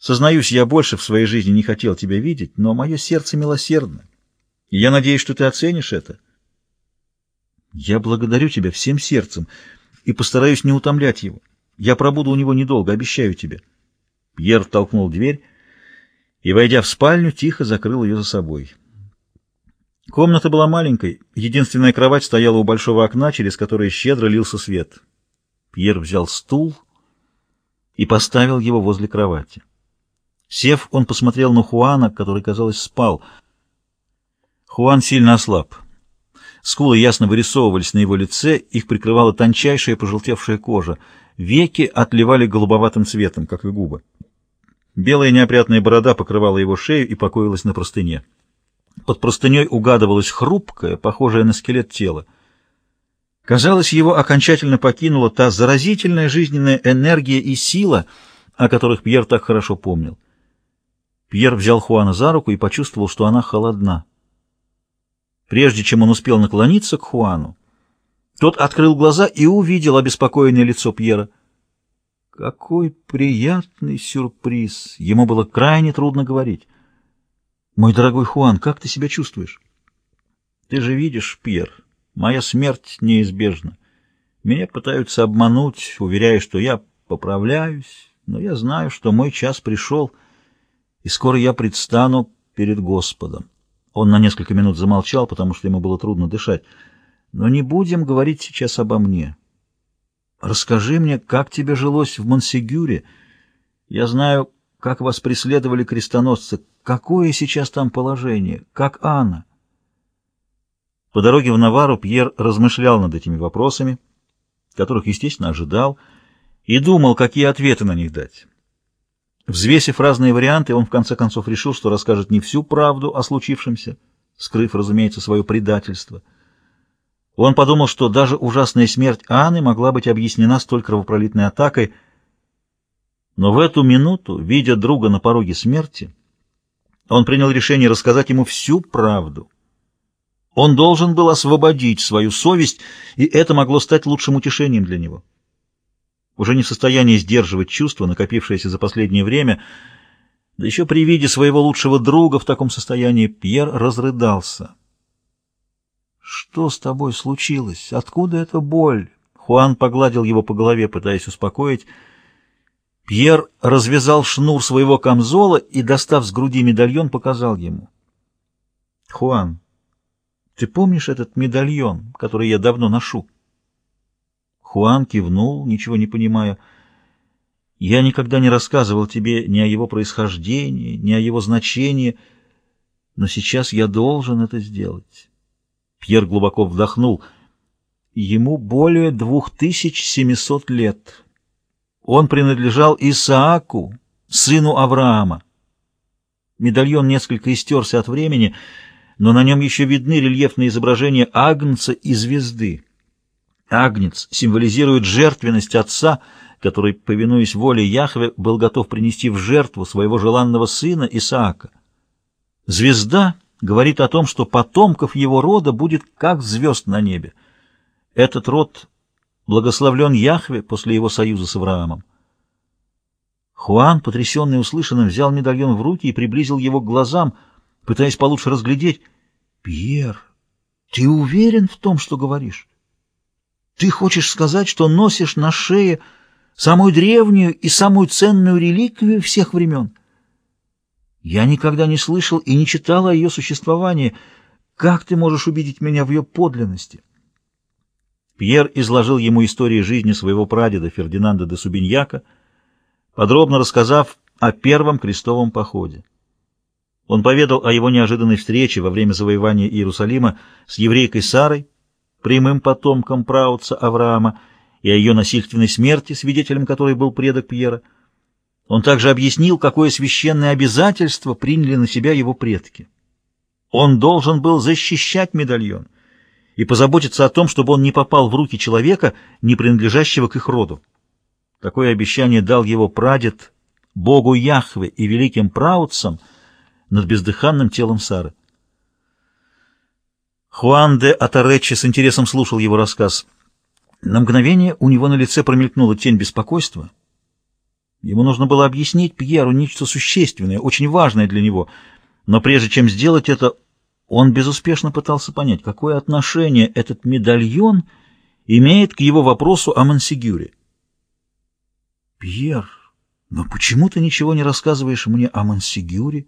Сознаюсь, я больше в своей жизни не хотел тебя видеть, но мое сердце милосердно, и я надеюсь, что ты оценишь это. Я благодарю тебя всем сердцем и постараюсь не утомлять его. Я пробуду у него недолго, обещаю тебе. Пьер толкнул дверь и, войдя в спальню, тихо закрыл ее за собой. Комната была маленькой, единственная кровать стояла у большого окна, через которое щедро лился свет. Пьер взял стул и поставил его возле кровати. Сев, он посмотрел на Хуана, который, казалось, спал. Хуан сильно ослаб. Скулы ясно вырисовывались на его лице, их прикрывала тончайшая пожелтевшая кожа. Веки отливали голубоватым цветом, как и губы. Белая неопрятная борода покрывала его шею и покоилась на простыне. Под простыней угадывалось хрупкое, похожее на скелет тело. Казалось, его окончательно покинула та заразительная жизненная энергия и сила, о которых Пьер так хорошо помнил. Пьер взял Хуана за руку и почувствовал, что она холодна. Прежде чем он успел наклониться к Хуану, тот открыл глаза и увидел обеспокоенное лицо Пьера. Какой приятный сюрприз! Ему было крайне трудно говорить. «Мой дорогой Хуан, как ты себя чувствуешь?» «Ты же видишь, Пьер, моя смерть неизбежна. Меня пытаются обмануть, уверяя, что я поправляюсь, но я знаю, что мой час пришел, и скоро я предстану перед Господом». Он на несколько минут замолчал, потому что ему было трудно дышать. «Но не будем говорить сейчас обо мне. Расскажи мне, как тебе жилось в Монсегюре. Я знаю, как вас преследовали крестоносцы. Какое сейчас там положение? Как Анна?» По дороге в Навару Пьер размышлял над этими вопросами, которых, естественно, ожидал, и думал, какие ответы на них дать. Взвесив разные варианты, он в конце концов решил, что расскажет не всю правду о случившемся, скрыв, разумеется, свое предательство. Он подумал, что даже ужасная смерть Анны могла быть объяснена столь кровопролитной атакой, но в эту минуту, видя друга на пороге смерти, он принял решение рассказать ему всю правду. Он должен был освободить свою совесть, и это могло стать лучшим утешением для него уже не в состоянии сдерживать чувства, накопившиеся за последнее время, да еще при виде своего лучшего друга в таком состоянии Пьер разрыдался. «Что с тобой случилось? Откуда эта боль?» Хуан погладил его по голове, пытаясь успокоить. Пьер развязал шнур своего камзола и, достав с груди медальон, показал ему. «Хуан, ты помнишь этот медальон, который я давно ношу?» Хуан кивнул, ничего не понимая. «Я никогда не рассказывал тебе ни о его происхождении, ни о его значении, но сейчас я должен это сделать». Пьер глубоко вдохнул. Ему более двух тысяч семисот лет. Он принадлежал Исааку, сыну Авраама. Медальон несколько истерся от времени, но на нем еще видны рельефные изображения Агнца и звезды. Агнец символизирует жертвенность отца, который, повинуясь воле Яхве, был готов принести в жертву своего желанного сына Исаака. Звезда говорит о том, что потомков его рода будет как звезд на небе. Этот род благословлен Яхве после его союза с Авраамом. Хуан, потрясенный услышанным, взял медальон в руки и приблизил его к глазам, пытаясь получше разглядеть. «Пьер, ты уверен в том, что говоришь?» Ты хочешь сказать, что носишь на шее самую древнюю и самую ценную реликвию всех времен? Я никогда не слышал и не читал о ее существовании. Как ты можешь убедить меня в ее подлинности? Пьер изложил ему историю жизни своего прадеда Фердинанда де Субиньяка, подробно рассказав о первом крестовом походе. Он поведал о его неожиданной встрече во время завоевания Иерусалима с еврейкой Сарой, прямым потомком праотца Авраама, и о ее насильственной смерти, свидетелем которой был предок Пьера. Он также объяснил, какое священное обязательство приняли на себя его предки. Он должен был защищать медальон и позаботиться о том, чтобы он не попал в руки человека, не принадлежащего к их роду. Такое обещание дал его прадед Богу Яхве и великим праотцам над бездыханным телом Сары. Хуан де Атаречи с интересом слушал его рассказ. На мгновение у него на лице промелькнула тень беспокойства. Ему нужно было объяснить Пьеру нечто существенное, очень важное для него, но прежде чем сделать это, он безуспешно пытался понять, какое отношение этот медальон имеет к его вопросу о Мансигюре. «Пьер, но почему ты ничего не рассказываешь мне о Мансигюре?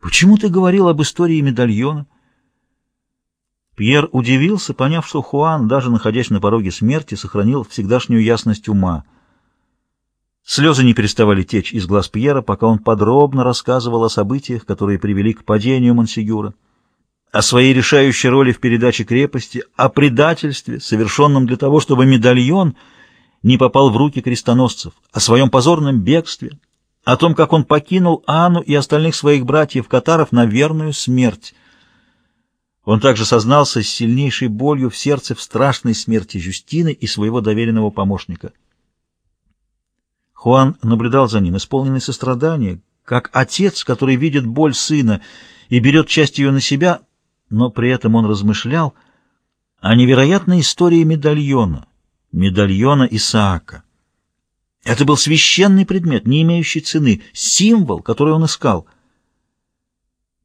Почему ты говорил об истории медальона?» Пьер удивился, поняв, что Хуан, даже находясь на пороге смерти, сохранил всегдашнюю ясность ума. Слезы не переставали течь из глаз Пьера, пока он подробно рассказывал о событиях, которые привели к падению Монсигюра, о своей решающей роли в передаче крепости, о предательстве, совершенном для того, чтобы медальон не попал в руки крестоносцев, о своем позорном бегстве, о том, как он покинул Анну и остальных своих братьев-катаров на верную смерть. Он также сознался с сильнейшей болью в сердце в страшной смерти Жюстины и своего доверенного помощника. Хуан наблюдал за ним, исполненный сострадания, как отец, который видит боль сына и берет часть ее на себя, но при этом он размышлял о невероятной истории медальона, медальона Исаака. Это был священный предмет, не имеющий цены, символ, который он искал —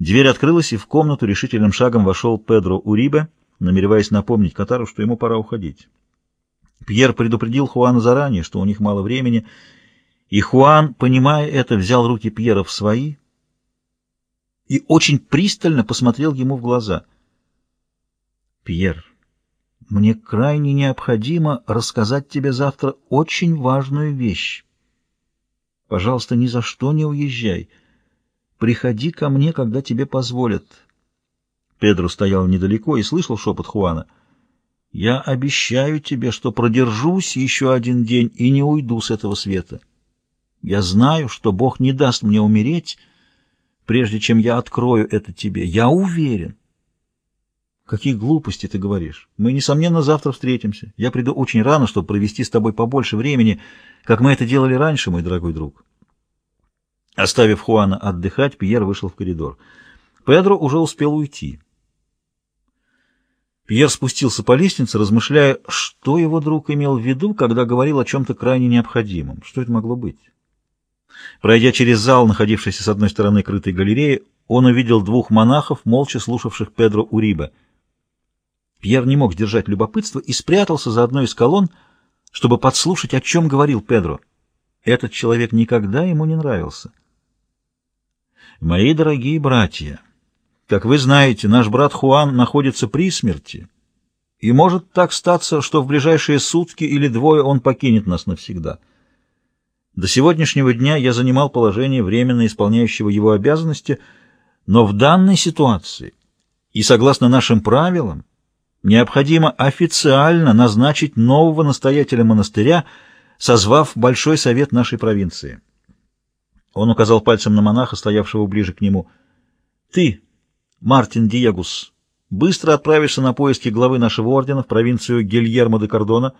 Дверь открылась, и в комнату решительным шагом вошел Педро Урибе, намереваясь напомнить Катару, что ему пора уходить. Пьер предупредил Хуана заранее, что у них мало времени, и Хуан, понимая это, взял руки Пьера в свои и очень пристально посмотрел ему в глаза. «Пьер, мне крайне необходимо рассказать тебе завтра очень важную вещь. Пожалуйста, ни за что не уезжай». «Приходи ко мне, когда тебе позволят». Педро стоял недалеко и слышал шепот Хуана. «Я обещаю тебе, что продержусь еще один день и не уйду с этого света. Я знаю, что Бог не даст мне умереть, прежде чем я открою это тебе. Я уверен». «Какие глупости ты говоришь? Мы, несомненно, завтра встретимся. Я приду очень рано, чтобы провести с тобой побольше времени, как мы это делали раньше, мой дорогой друг». Оставив Хуана отдыхать, Пьер вышел в коридор. Педро уже успел уйти. Пьер спустился по лестнице, размышляя, что его друг имел в виду, когда говорил о чем-то крайне необходимом. Что это могло быть? Пройдя через зал, находившийся с одной стороны крытой галереи, он увидел двух монахов, молча слушавших Педро Уриба. Пьер не мог сдержать любопытство и спрятался за одной из колонн, чтобы подслушать, о чем говорил Педро. Этот человек никогда ему не нравился. Мои дорогие братья, как вы знаете, наш брат Хуан находится при смерти, и может так статься, что в ближайшие сутки или двое он покинет нас навсегда. До сегодняшнего дня я занимал положение временно исполняющего его обязанности, но в данной ситуации и согласно нашим правилам необходимо официально назначить нового настоятеля монастыря, созвав Большой совет нашей провинции. Он указал пальцем на монаха, стоявшего ближе к нему. «Ты, Мартин Диегус, быстро отправишься на поиски главы нашего ордена в провинцию Гильермо де Кордона.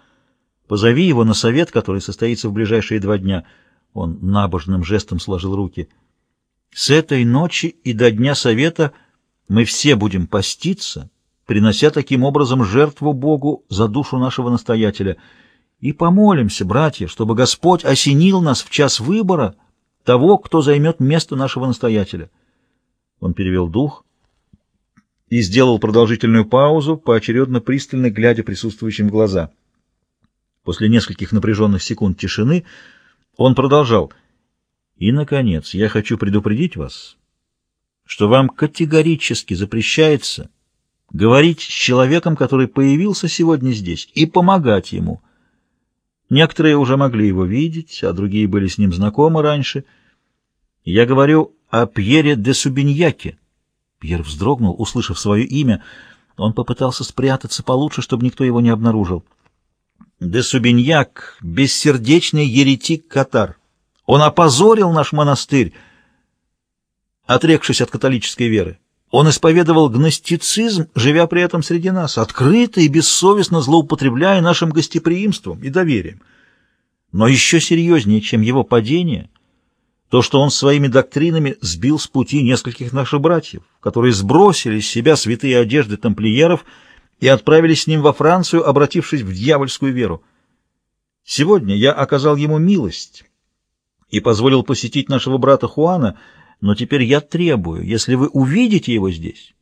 Позови его на совет, который состоится в ближайшие два дня». Он набожным жестом сложил руки. «С этой ночи и до дня совета мы все будем поститься, принося таким образом жертву Богу за душу нашего настоятеля. И помолимся, братья, чтобы Господь осенил нас в час выбора» того, кто займет место нашего настоятеля. Он перевел дух и сделал продолжительную паузу, поочередно пристально глядя присутствующим в глаза. После нескольких напряженных секунд тишины он продолжал. «И, наконец, я хочу предупредить вас, что вам категорически запрещается говорить с человеком, который появился сегодня здесь, и помогать ему». Некоторые уже могли его видеть, а другие были с ним знакомы раньше. Я говорю о Пьере де Субиньяке. Пьер вздрогнул, услышав свое имя. Он попытался спрятаться получше, чтобы никто его не обнаружил. Де Субиньяк — бессердечный еретик-катар. Он опозорил наш монастырь, отрекшись от католической веры. Он исповедовал гностицизм, живя при этом среди нас, открыто и бессовестно злоупотребляя нашим гостеприимством и доверием. Но еще серьезнее, чем его падение, то, что он своими доктринами сбил с пути нескольких наших братьев, которые сбросили с себя святые одежды тамплиеров и отправились с ним во Францию, обратившись в дьявольскую веру. Сегодня я оказал ему милость и позволил посетить нашего брата Хуана, но теперь я требую, если вы увидите его здесь,